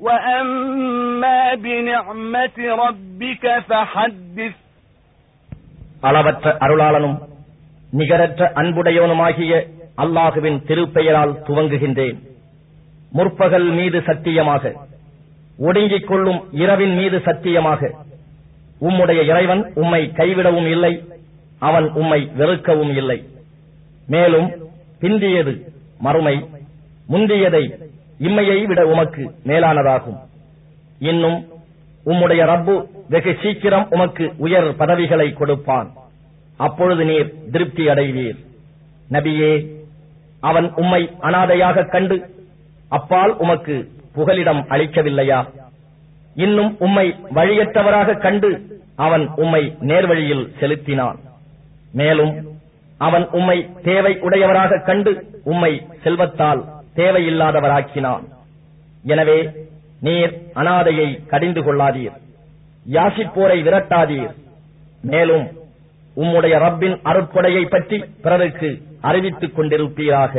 وأما بنعمة ربك فحدث அளவற்ற அருளாளனும் நிகரற்ற அன்புடையவனுமாகிய அல்லாஹுவின் திருப்பெயரால் துவங்குகின்றேன் முற்பகல் மீது சத்தியமாக ஒடுங்கிக் கொள்ளும் இரவின் மீது சத்தியமாக உம்முடைய இறைவன் உம்மை கைவிடவும் இல்லை அவன் உம்மை வெறுக்கவும் இல்லை மேலும் பிந்தியது மறுமை முந்தியதை இம்மையை விட உமக்கு மேலானதாகும். இன்னும் உம்முடைய ரப்பு வெகு சீக்கிரம் உமக்கு உயர் பதவிகளை கொடுப்பான். அப்பொழுது நீர் திருப்தி அடைவீர். நபியே அவன் உம்மை அனாதையாக கண்டு அப்பால் உமக்கு புகலிடம் அளிக்கவில்லையா? இன்னும் உம்மை வழியற்றவராக கண்டு அவன் உம்மை நேர்வழியில் செலுத்தினான். மேலும் அவன் உம்மை தேவை உடையவராக கண்டு உம்மை செல்வத்தால் தேவையில்லாதவராக்கினான். எனவே நீர் அனாதையை கடிந்து கொள்ளாதீர். யாசிப்போரை விரட்டாதீர். மேலும் உம்முடைய ரப்பின் அருட்கொடையை பற்றி பிறருக்கு அறிவித்துக் கொண்டிருப்பீராக.